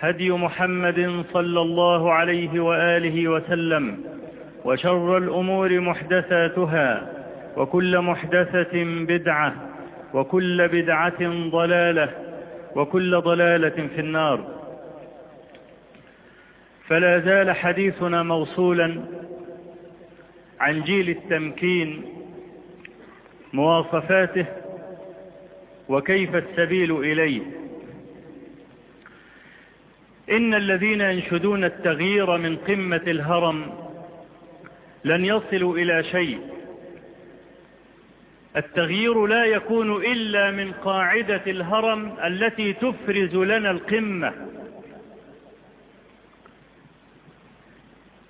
هدي محمد صلى الله عليه وآله وسلم وشر الأمور محدثاتها وكل محدثة بدعة وكل بدعة ضلالة وكل ضلالة في النار. فلا زال حديثنا موصولا عن جيل التمكين مواصفاته وكيف السبيل إليه. إن الذين ينشدون التغيير من قمة الهرم لن يصلوا إلى شيء. التغيير لا يكون إلا من قاعدة الهرم التي تفرز لنا القمة.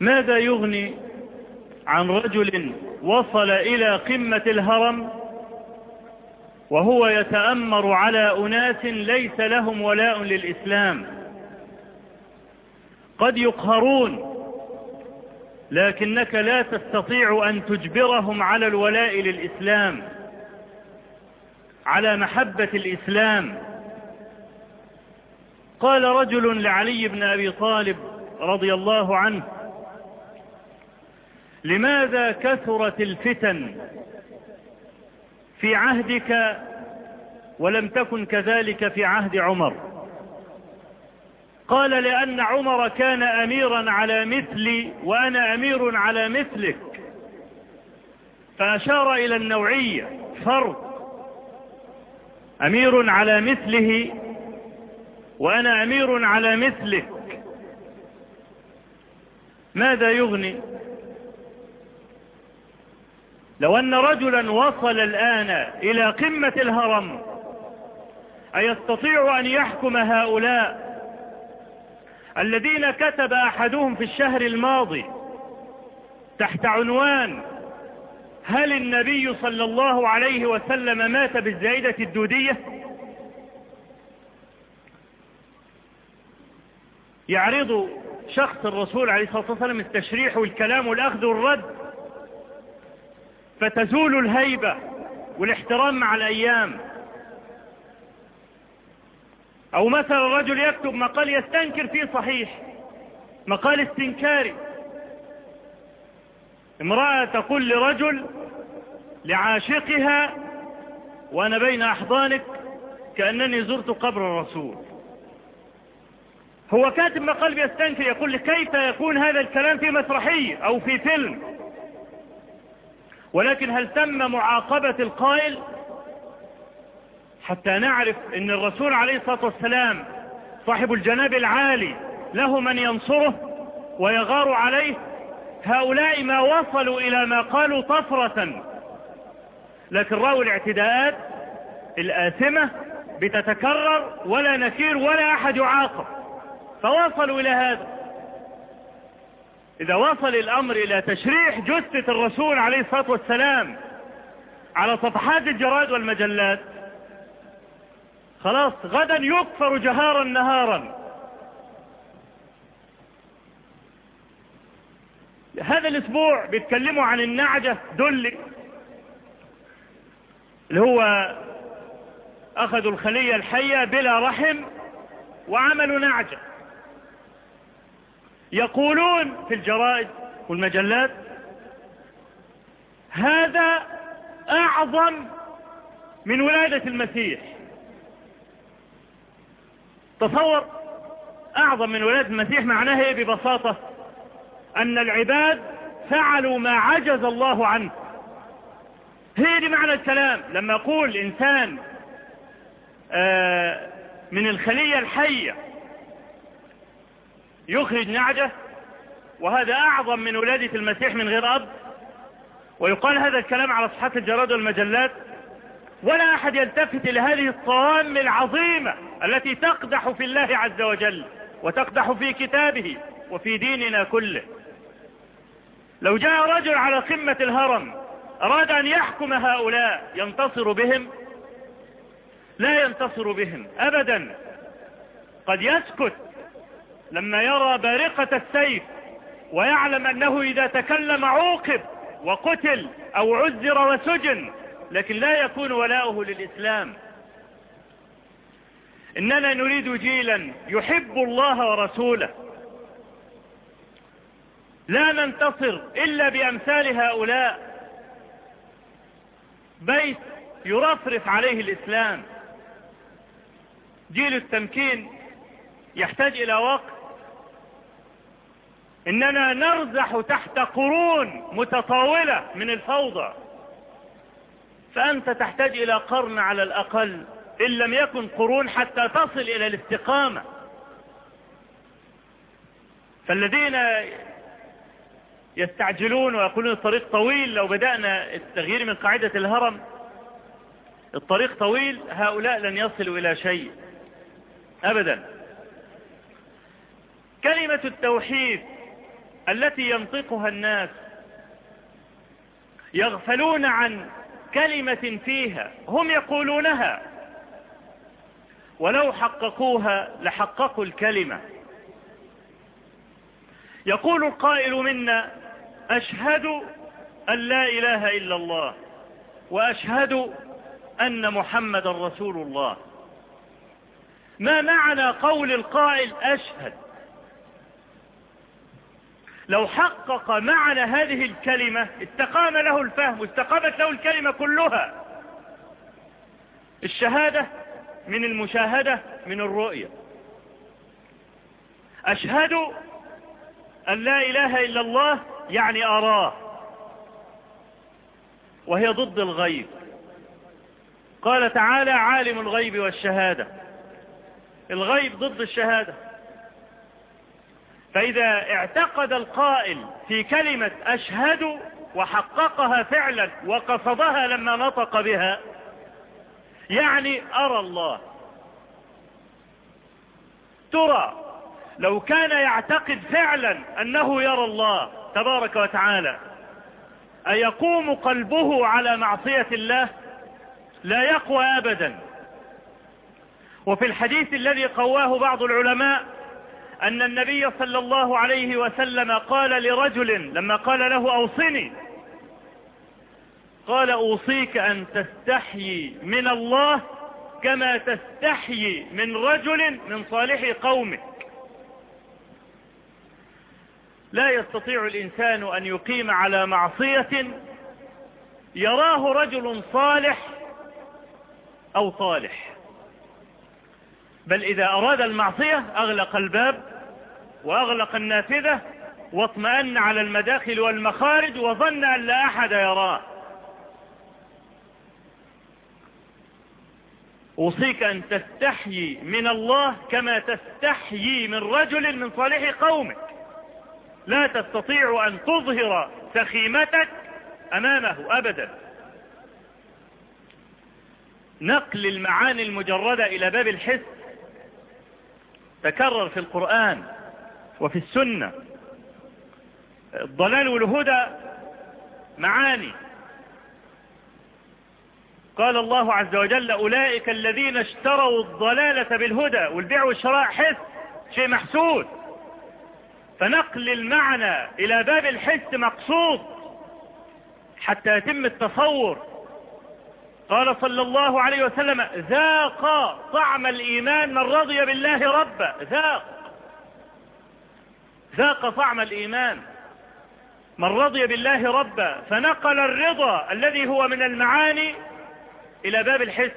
ماذا يغني عن رجل وصل إلى قمة الهرم وهو يتأمر على أناس ليس لهم ولاء للإسلام؟ قد يقهرون لكنك لا تستطيع أن تجبرهم على الولاء للإسلام على محبة الإسلام. قال رجل لعلي بن أبي طالب رضي الله عنه لماذا كثرت الفتن في عهدك ولم تكن كذلك في عهد عمر؟ قال لأن عمر كان أميرا على مثلي وأنا أمير على مثلك. فأشار إلى النوعية فرق. أمير على مثله وأنا أمير على مثلك. ماذا يغني؟ لو أن رجلا وصل الآن إلى قمة الهرم أيستطيع أن يحكم هؤلاء؟ الذين كتب أحدهم في الشهر الماضي تحت عنوان هل النبي صلى الله عليه وسلم مات بالزائدة الدودية؟ يعرض شخص الرسول عليه الصلاة والسلام التشريح والكلام والأخذ والرد فتزول الهيبة والاحترام مع الأيام. أو مثلا رجل يكتب مقال يستنكر فيه صحيح مقال استنكاري. امرأة تقول لرجل لعاشقها وأنا بين أحضانك كأنني زرت قبر الرسول. هو كاتب مقال بيستنكر يقول كيف يكون هذا الكلام في مسرحية أو في فيلم؟ ولكن هل تم معاقبة القائل؟ حتى نعرف إن الرسول عليه الصلاة والسلام صاحب الجناب العالي له من ينصره ويغار عليه. هؤلاء ما وصلوا إلى ما قالوا طفرة. لكن رأوا الاعتداءات الآثمة بتتكرر ولا نكير ولا أحد يعاقب. فوصلوا إلى هذا. إذا وصل الأمر إلى تشريح جثة الرسول عليه الصلاة والسلام على صفحات الجرائد والمجلات خلاص غدا يكفر جهارا نهارا هذا الأسبوع بيتكلموا عن النعجة دل اللي هو أخذوا الخلية الحية بلا رحم وعملوا نعجة. يقولون في الجرائد والمجلات هذا أعظم من ولادة المسيح. تصور أعظم من ولادة المسيح معناه إيه؟ ببساطة أن العباد فعلوا ما عجز الله عنه. هي دي معنى الكلام. لما أقول انسان آه من الخلية الحية يخرج نعجة وهذا أعظم من ولادة المسيح من غير أب ويقال هذا الكلام على صحة الجرائد والمجلات ولا أحد يلتفت إلى هذه الصوام العظيمة التي تقدح في الله عز وجل وتقدح في كتابه وفي ديننا كله. لو جاء رجل على قمة الهرم أراد أن يحكم هؤلاء ينتصر بهم؟ لا ينتصر بهم ابدا. قد يسكت لما يرى بارقة السيف ويعلم أنه إذا تكلم عوقب وقتل أو عذر وسجن لكن لا يكون ولاؤه للإسلام. إننا نريد جيلا يحب الله ورسوله. لا ننتصر إلا بأمثال هؤلاء. بيت يرفرف عليه الإسلام. جيل التمكين يحتاج إلى وقت. إننا نرزح تحت قرون متطاولة من الفوضى. فأنت تحتاج إلى قرن على الأقل. إن لم يكن قرون حتى تصل إلى الاستقامة. فالذين يستعجلون ويقولون الطريق طويل لو بدأنا التغيير من قاعدة الهرم الطريق طويل هؤلاء لن يصلوا إلى شيء ابدا. كلمة التوحيد التي ينطقها الناس يغفلون عن كلمة فيها هم يقولونها. ولو حققوها لحققوا الكلمة. يقول القائل منا أشهد أن لا إله إلا الله وأشهد أن محمد رسول الله. ما معنى قول القائل أشهد؟ لو حقق معنى هذه الكلمة استقام له الفهم واستقامت له الكلمة كلها. الشهادة من المشاهدة من الرؤية. أشهد أن لا إله إلا الله يعني أراه وهي ضد الغيب. قال تعالى عالم الغيب والشهادة. الغيب ضد الشهادة. فإذا اعتقد القائل في كلمة أشهد وحققها فعلا وقصدها لما نطق بها يعني أرى الله. ترى لو كان يعتقد فعلا أنه يرى الله تبارك وتعالى أيقوم قلبه على معصية الله؟ لا يقوى أبدا. وفي الحديث الذي قواه بعض العلماء أن النبي صلى الله عليه وسلم قال لرجل لما قال له أوصني قال أوصيك أن تستحيي من الله كما تستحيي من رجل من صالح قومك. لا يستطيع الإنسان أن يقيم على معصية يراه رجل صالح أو صالح بل إذا أراد المعصية أغلق الباب وأغلق النافذة واطمأن على المداخل والمخارج وظن أن لا أحد يراه. أوصيك أن تستحيي من الله كما تستحيي من رجل من صالح قومك. لا تستطيع أن تظهر سخيمتك أمامه أبدا. نقل المعاني المجردة إلى باب الحس. تكرر في القرآن وفي السنة. الضلال والهدى معاني. قال الله عز وجل أولئك الذين اشتروا الضلالة بالهدى والبيع والشراء حس شيء محسوس فنقل المعنى إلى باب الحس مقصود حتى يتم التصور. قال صلى الله عليه وسلم ذاق طعم الإيمان من رضي بالله ربا ذاق. ذاق طعم الإيمان من رضي بالله ربا فنقل الرضا الذي هو من المعاني إلى باب الحس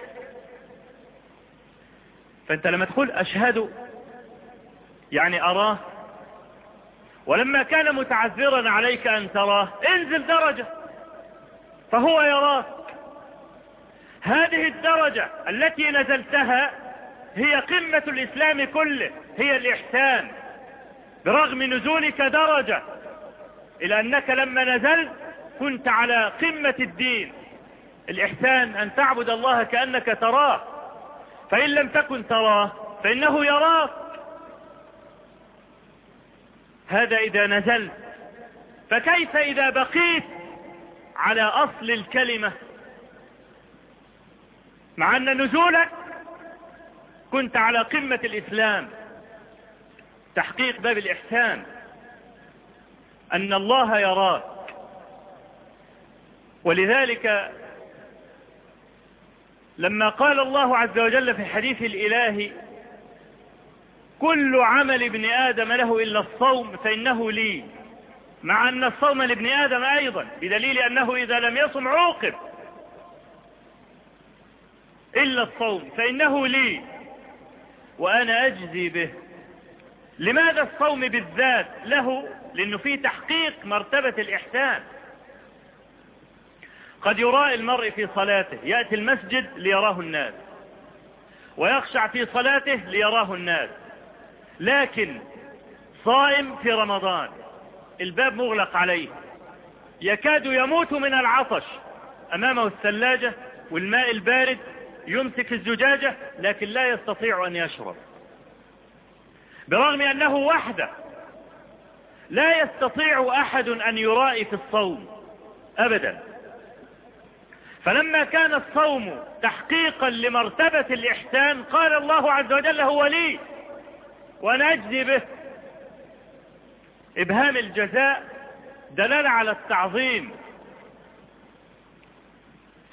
فأنت لما تقول أشهد يعني أراه. ولما كان متعذرا عليك أن تراه انزل درجة. فهو يراك. هذه الدرجة التي نزلتها هي قمة الإسلام كله هي الإحسان. برغم نزولك درجة إلى أنك لما نزلت كنت على قمة الدين. الإحسان أن تعبد الله كأنك تراه. فإن لم تكن تراه فإنه يراك. هذا إذا نزلت. فكيف إذا بقيت على أصل الكلمة؟ مع أن نزولك كنت على قمة الإسلام. تحقيق باب الإحسان. أن الله يراك. ولذلك لما قال الله عز وجل في الحديث الالهي كل عمل ابن آدم له إلا الصوم فإنه لي. مع أن الصوم لابن آدم أيضا بدليل أنه إذا لم يصم عوقب. إلا الصوم فإنه لي وأنا أجزي به. لماذا الصوم بالذات له؟ لأنه فيه تحقيق مرتبة الإحسان. قد يراء المرء في صلاته يأتي المسجد ليراه الناس ويخشع في صلاته ليراه الناس. لكن صائم في رمضان الباب مغلق عليه يكاد يموت من العطش. أمامه الثلاجة والماء البارد يمسك الزجاجة لكن لا يستطيع أن يشرب. برغم أنه وحده لا يستطيع أحد أن يرائي في الصوم ابدا. فلما كان الصوم تحقيقا لمرتبة الإحسان قال الله عز وجل هو لي وأنا اجزي به. إبهام الجزاء دلالة على التعظيم.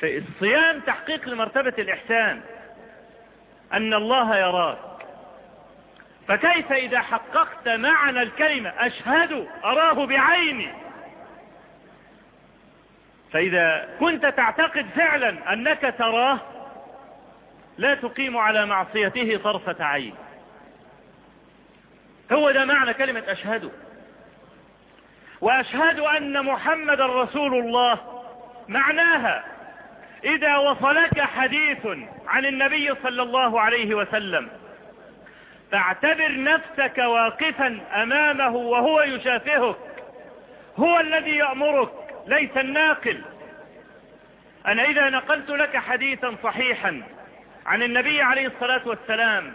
فالصيام تحقيق لمرتبة الإحسان أن الله يراك. فكيف إذا حققت معنى الكلمة أشهد أراه بعيني؟ فإذا كنت تعتقد فعلا أنك تراه لا تقيم على معصيته طرفة عين. هو ده معنى كلمة أشهد. وأشهد أن محمد رسول الله معناها إذا وصلك حديث عن النبي صلى الله عليه وسلم فاعتبر نفسك واقفا أمامه وهو يشافهك هو الذي يأمرك ليس الناقل. أنا إذا نقلت لك حديثا صحيحا عن النبي عليه الصلاة والسلام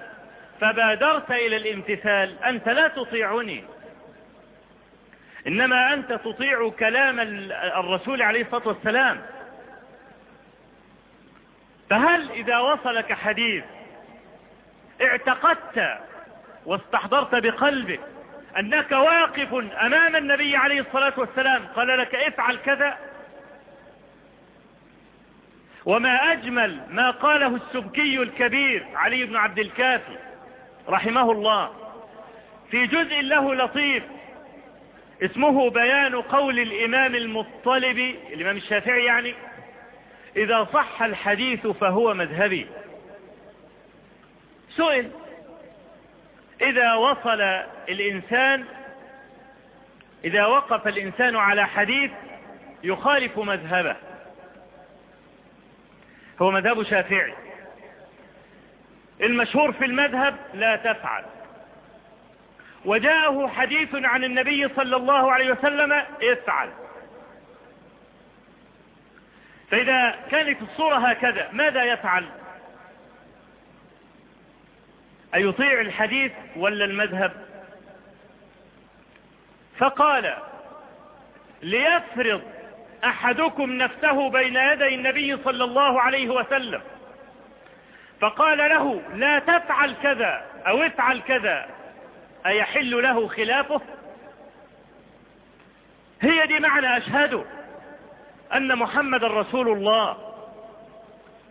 فبادرت إلى الامتثال أنت لا تطيعني. إنما أنت تطيع كلام الرسول عليه الصلاة والسلام. فهل إذا وصلك حديث اعتقدت واستحضرت بقلبك أنك واقف أمام النبي عليه الصلاة والسلام. قال لك افعل كذا. وما أجمل ما قاله السبكي الكبير علي بن عبد الكافي رحمه الله. في جزء له لطيف اسمه بيان قول الإمام المطلب الإمام الشافعي يعني إذا صح الحديث فهو مذهبي. سئل. إذا وصل الإنسان إذا وقف الإنسان على حديث يخالف مذهبه. هو مذهب شافعي. المشهور في المذهب لا تفعل. وجاءه حديث عن النبي صلى الله عليه وسلم افعل. فإذا كانت الصورة هكذا ماذا يفعل؟ أيطيع الحديث ولا المذهب؟ فقال ليفرض أحدكم نفسه بين يدي النبي صلى الله عليه وسلم. فقال له لا تفعل كذا أو افعل كذا أيحل له خلافه؟ هي دي معنى أشهد أن محمد رسول الله.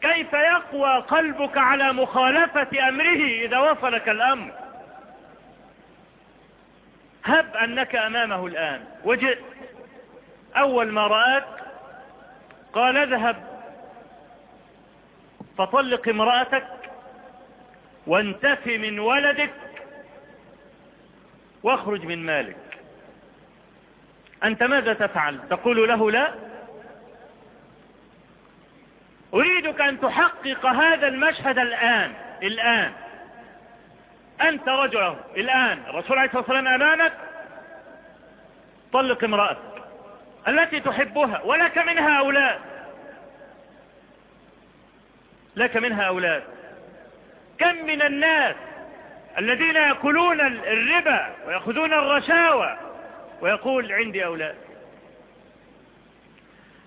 كيف يقوى قلبك على مخالفة أمره إذا وصلك الأمر؟ هب أنك أمامه الآن. وجئت. أول ما رآك قال اذهب فطلق امرأتك وانتف من ولدك واخرج من مالك. أنت ماذا تفعل؟ تقول له لا؟ أريدك أن تحقق هذا المشهد الآن الآن. أنت رجل الآن. الرسول عليه الصلاة والسلام أمامك. طلق امرأتك التي تحبها ولك منها أولاد لك منها أولاد كم من الناس الذين يأكلون الربا ويأخذون الرشاوى ويقول عندي أولاد.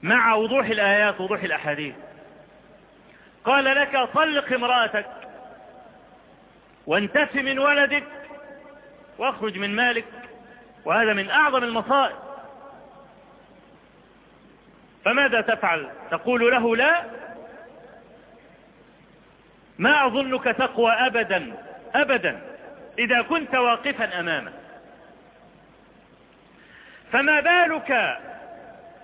مع وضوح الآيات وضوح الأحاديث. قال لك طلق امرأتك وانتف من ولدك واخرج من مالك وهذا من أعظم المصائب. فماذا تفعل؟ تقول له لا ما أظنك تقوى أبدا أبدا إذا كنت واقفا أمامه. فما بالك؟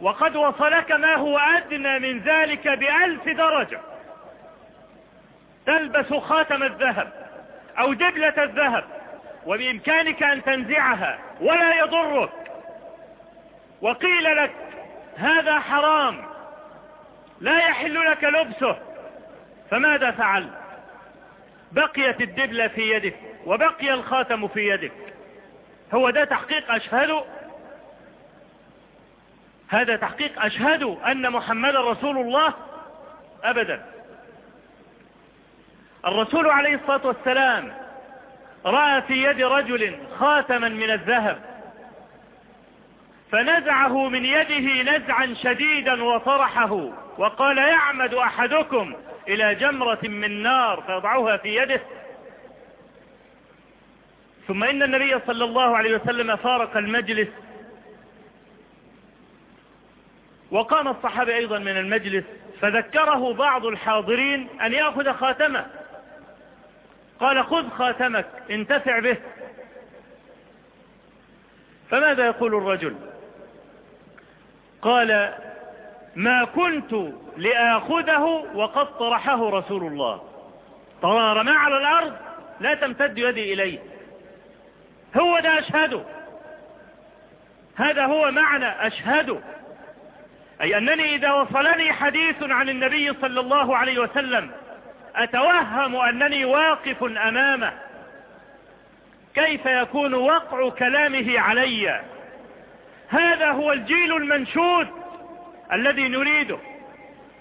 وقد وصلك ما هو أدنى من ذلك بألف درجة. تلبس خاتم الذهب أو دبلة الذهب وبإمكانك أن تنزعها ولا يضرك. وقيل لك هذا حرام لا يحل لك لبسه. فماذا فعل؟ بقيت الدبلة في يدك وبقي الخاتم في يدك. هو ده تحقيق أشهد؟ هذا تحقيق أشهد أن محمد رسول الله أبدا. الرسول عليه الصلاة والسلام رأى في يد رجل خاتما من الذهب فنزعه من يده نزعا شديدا وطرحه وقال يعمد أحدكم إلى جمرة من نار فيضعها في يده. ثم إن النبي صلى الله عليه وسلم فارق المجلس وقام الصحابة أيضا من المجلس فذكره بعض الحاضرين أن يأخذ خاتمه. قال خذ خاتمك انتفع به. فماذا يقول الرجل؟ قال ما كنت لآخذه وقد طرحه رسول الله. طرار ما على الأرض لا تمتد يدي إليه. هو ده أشهده. هذا هو معنى أشهده. أي أنني إذا وصلني حديث عن النبي صلى الله عليه وسلم أتوهم أنني واقف أمامه. كيف يكون وقع كلامه علي؟ هذا هو الجيل المنشود الذي نريده.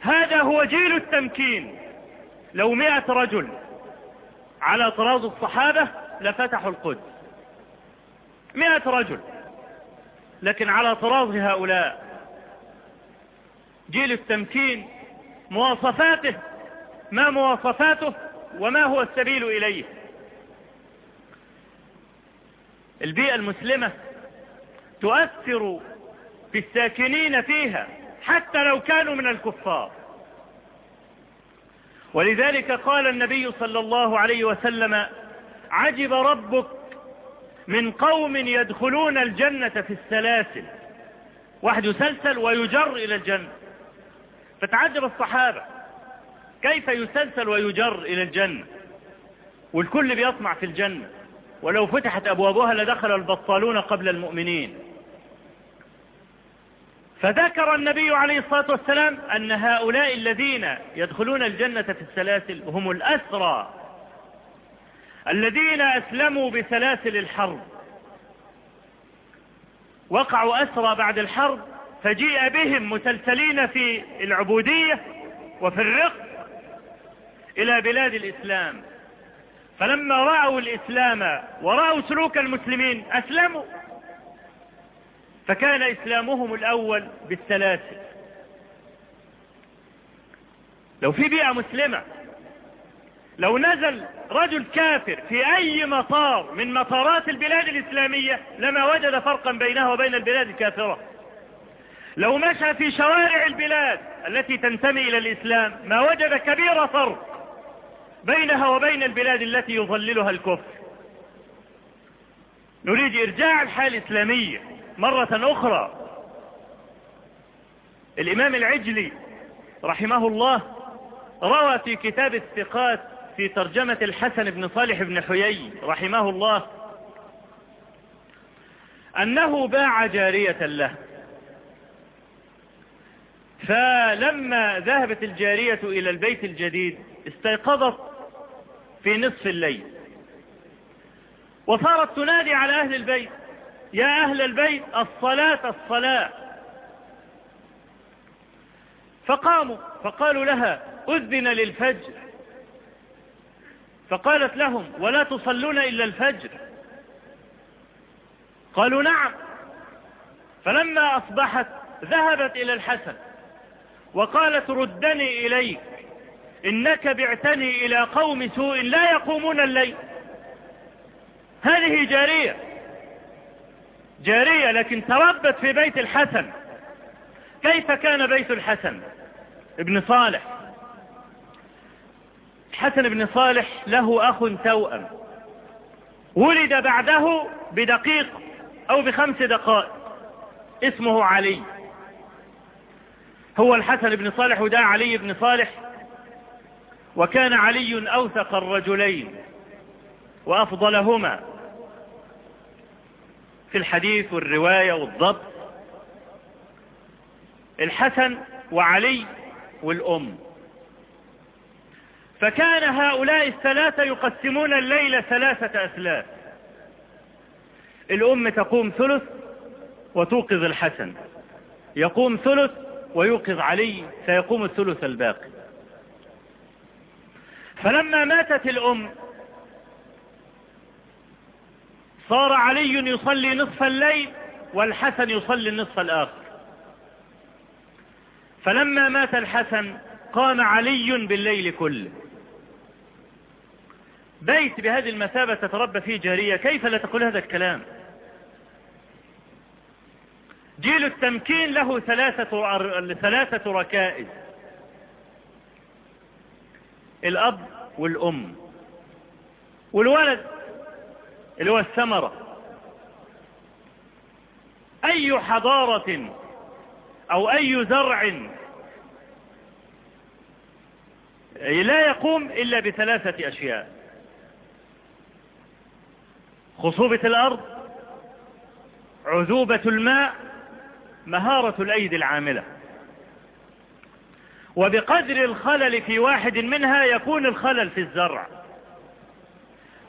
هذا هو جيل التمكين. لو مئة رجل على طراز الصحابة لفتحوا القدس. مئة رجل. لكن على طراز هؤلاء. جيل التمكين مواصفاته ما مواصفاته وما هو السبيل إليه. البيئة المسلمة تؤثر في الساكنين فيها حتى لو كانوا من الكفار. ولذلك قال النبي صلى الله عليه وسلم عجب ربك من قوم يدخلون الجنة في السلاسل واحد يسلسل ويجر إلى الجنة. فتعجب الصحابة. كيف يسلسل ويجر إلى الجنة؟ والكل بيطمع في الجنة. ولو فتحت أبوابها لدخل البطالون قبل المؤمنين. فذكر النبي عليه الصلاة والسلام أن هؤلاء الذين يدخلون الجنة في السلاسل هم الأسرى. الذين أسلموا بسلاسل الحرب. وقعوا أسرى بعد الحرب فجيء بهم مسلسلين في العبودية وفي الرق إلى بلاد الإسلام. فلما رأوا الإسلام ورأوا سلوك المسلمين أسلموا. فكان إسلامهم الأول بالسلاسل لو في بيئة مسلمة لو نزل رجل كافر في أي مطار من مطارات البلاد الإسلامية لما وجد فرقا بينها وبين البلاد الكافرة. لو مشى في شوارع البلاد التي تنتمي إلى الإسلام ما وجد كبير فرق. بينها وبين البلاد التي يظللها الكفر. نريد إرجاع الحالة الإسلامية مرة أخرى. الإمام العجلي رحمه الله روى في كتاب الثقات في ترجمة الحسن بن صالح بن حيي رحمه الله أنه باع جارية له. فلما ذهبت الجارية إلى البيت الجديد استيقظت في نصف الليل. وصارت تنادي على أهل البيت يا أهل البيت الصلاة الصلاة. فقاموا فقالوا لها أذن للفجر. فقالت لهم ولا تصلون إلا الفجر. قالوا نعم. فلما أصبحت ذهبت إلى الحسن وقالت ردني إليك. إنك بعتني إلى قوم سوء لا يقومون الليل. هذه جارية. جارية لكن تربت في بيت الحسن. كيف كان بيت الحسن؟ ابن صالح. حسن بن صالح له أخ توأم. ولد بعده بدقيق أو بخمس دقائق. اسمه علي. هو الحسن بن صالح وده علي بن صالح وكان علي أوثق الرجلين وأفضلهما في الحديث والرواية والضبط الحسن وعلي والأم. فكان هؤلاء الثلاثة يقسمون الليل ثلاثة أثلاث الأم تقوم ثلث وتوقظ الحسن يقوم ثلث ويوقظ علي فيقوم الثلث الباقي. فلما ماتت الأم صار علي يصلي نصف الليل والحسن يصلي النصف الآخر. فلما مات الحسن قام علي بالليل كله. بيت بهذه المثابة تتربى فيه جارية كيف لا تقول هذا الكلام؟ جيل التمكين له ثلاثة, ثلاثة ركائز. الأب والأم. والولد اللي هو الثمرة. أي حضارة أو أي زرع لا يقوم إلا بثلاثة أشياء. خصوبة الأرض عذوبة الماء مهارة الأيدي العاملة. وبقدر الخلل في واحد منها يكون الخلل في الزرع.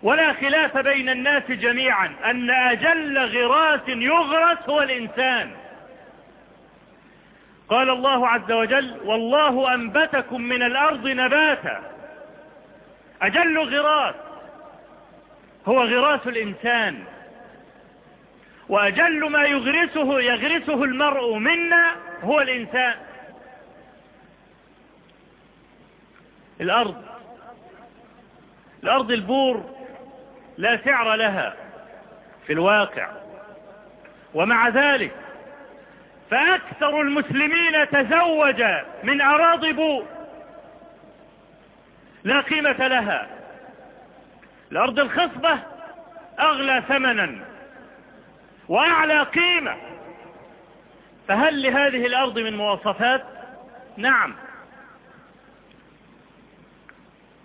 ولا خلاف بين الناس جميعا أن أجل غراس يغرس هو الإنسان. قال الله عز وجل والله أنبتكم من الأرض نباتا. أجل غراس هو غراس الإنسان. وأجل ما يغرسه يغرسه المرء منا هو الإنسان. الأرض الأرض البور لا سعر لها في الواقع. ومع ذلك فأكثر المسلمين تزوج من أراضي بور لا قيمة لها. الأرض الخصبة أغلى ثمنا وأعلى قيمة. فهل لهذه الأرض من مواصفات؟ نعم.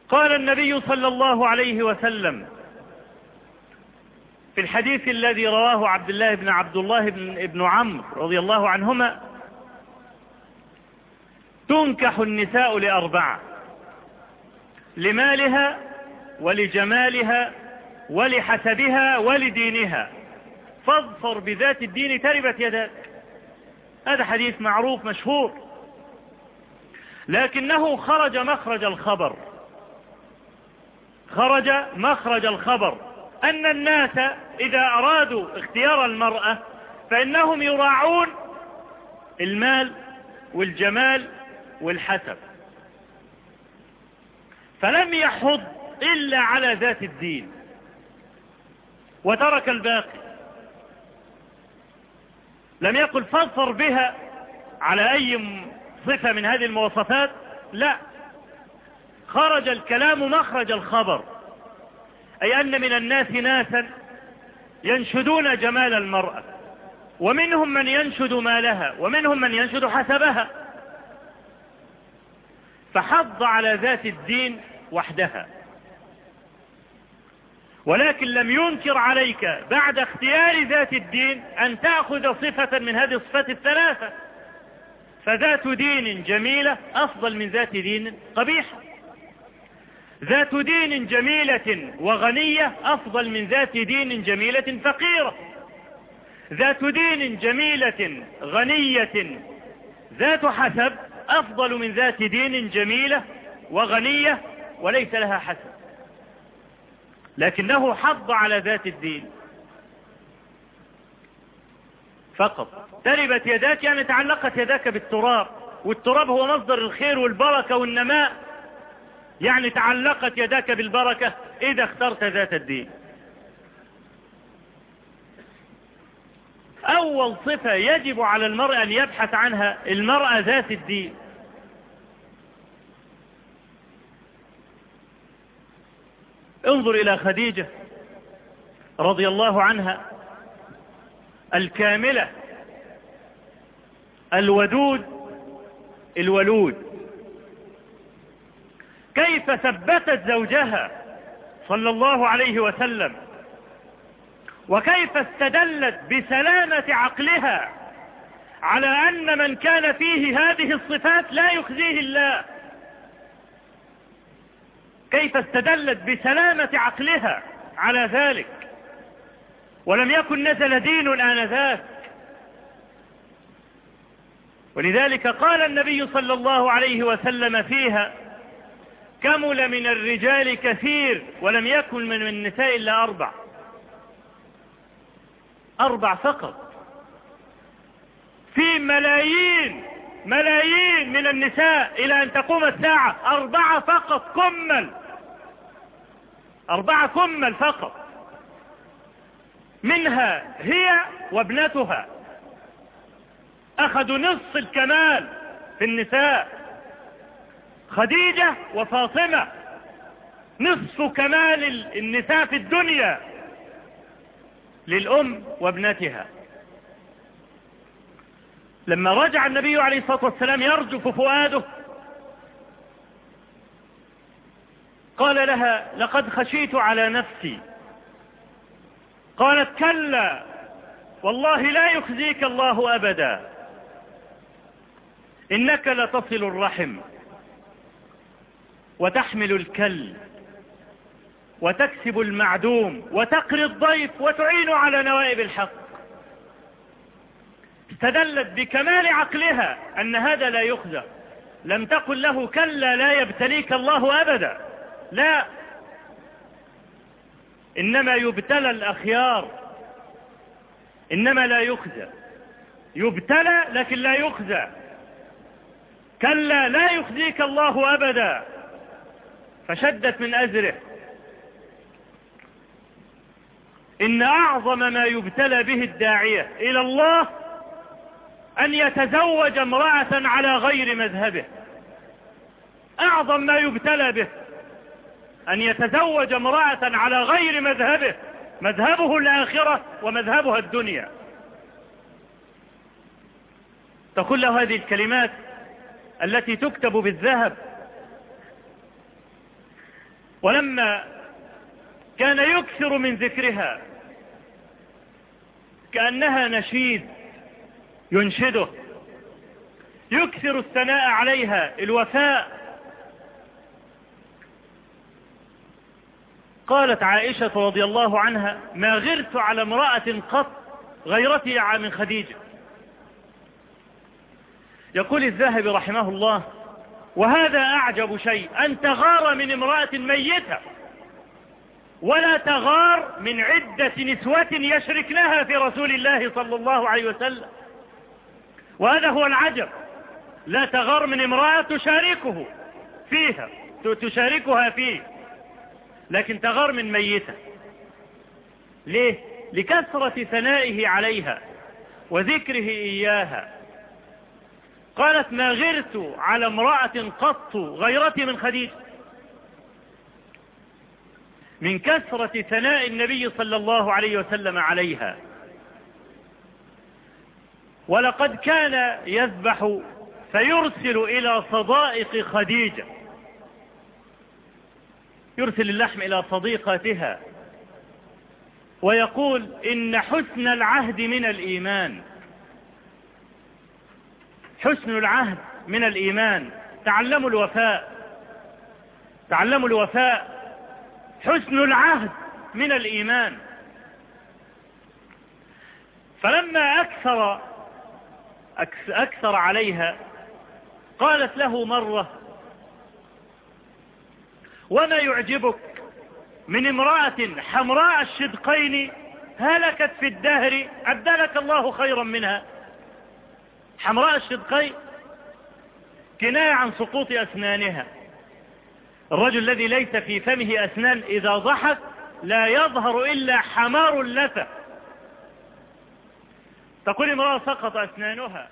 قال النبي صلى الله عليه وسلم في الحديث الذي رواه عبد الله بن عبد الله بن ابن عمرو رضي الله عنهما تنكح النساء لأربعة لمالها ولجمالها ولحسبها ولدينها. فاظفر بذات الدين تربت يداك. هذا حديث معروف مشهور. لكنه خرج مخرج الخبر. خرج مخرج الخبر أن الناس إذا أرادوا اختيار المرأة فإنهم يراعون المال والجمال والحسب. فلم يحض إلا على ذات الدين. وترك الباقي. لم يقل فاظفر بها على أي صفة من هذه المواصفات لا. خرج الكلام مخرج الخبر. أي أن من الناس ناسا ينشدون جمال المرأة. ومنهم من ينشد مالها ومنهم من ينشد حسبها. فحض على ذات الدين وحدها. ولكن لم ينكر عليك بعد اختيار ذات الدين أن تأخذ صفة من هذه الصفات الثلاثة. فذات دين جميلة أفضل من ذات دين قبيحة. ذات دين جميلة وغنية أفضل من ذات دين جميلة فقيرة. ذات دين جميلة غنية ذات حسب أفضل من ذات دين جميلة وغنية وليس لها حسب. لكنه حض على ذات الدين. فقط. تربت يداك يعني تعلقت يداك بالتراب والتراب هو مصدر الخير والبركة والنماء. يعني تعلقت يداك بالبركة إذا اخترت ذات الدين. أول صفة يجب على المرء أن يبحث عنها المرأة ذات الدين. انظر إلى خديجة رضي الله عنها الكاملة الودود الولود. كيف ثبتت زوجها صلى الله عليه وسلم؟ وكيف استدلت بسلامة عقلها على أن من كان فيه هذه الصفات لا يخزيه الله؟ كيف استدلت بسلامة عقلها على ذلك؟ ولم يكن نزل دين آنذاك. ولذلك قال النبي صلى الله عليه وسلم فيها كمل من الرجال كثير ولم يكن من النساء إلا أربع. أربع فقط. في ملايين ملايين من النساء إلى أن تقوم الساعة. أربعة فقط كمل. أربعة كمل فقط. منها هي وابنتها. أخذوا نصف الكمال في النساء. خديجة وفاطمة. نصف كمال النساء في الدنيا للأم وابنتها. لما رجع النبي عليه الصلاة والسلام يرجف فؤاده قال لها لقد خشيت على نفسي. قالت كلا والله لا يخزيك الله أبدا. إنك لتصل الرحم. وتحمل الكل وتكسب المعدوم وتقري الضيف وتعين على نوائب الحق. استدلت بكمال عقلها أن هذا لا يخزى. لم تقل له كلا لا يبتليك الله أبدا. لا. إنما يبتلى الأخيار. إنما لا يخزى. يبتلى لكن لا يخزى. كلا لا يخزيك الله أبدا. فشدت من أزره إن أعظم ما يبتلى به الداعية إلى الله أن يتزوج امرأة على غير مذهبه. أعظم ما يبتلى به أن يتزوج امرأة على غير مذهبه. مذهبه الآخرة ومذهبها الدنيا. تقول له هذه الكلمات التي تكتب بالذهب ولما كان يكثر من ذكرها كأنها نشيد ينشده. يكثر الثناء عليها الوفاء. قالت عائشة رضي الله عنها ما غرت على امرأة قط غيرتي من خديجة. يقول الذاهب رحمه الله وهذا أعجب شيء. أن تغار من امرأة ميتة ولا تغار من عدة نسوة يشركنها في رسول الله صلى الله عليه وسلم. وهذا هو العجب. لا تغار من امرأة تشاركه فيها تشاركها فيه. لكن تغار من ميتة. ليه؟ لكثرة ثنائه عليها وذكره إياها. قالت ما غرت على امرأة قط غيرتي من خديجة. من كثرة ثناء النبي صلى الله عليه وسلم عليها. ولقد كان يذبح فيرسل إلى صدائق خديجة. يرسل اللحم إلى صديقتها ويقول إن حسن العهد من الإيمان. حسن العهد من الإيمان. تعلموا الوفاء. تعلموا الوفاء. حسن العهد من الإيمان. فلما أكثر أكثر عليها قالت له مرة وما يعجبك من امرأة حمراء الشدقين هلكت في الدهر؟ أبدلك الله خيرا منها. حمراء الشدقين كناية عن سقوط أسنانها. الرجل الذي ليس في فمه أسنان إذا ضحك لا يظهر إلا حمار اللثة. تقول امرأة سقط أسنانها.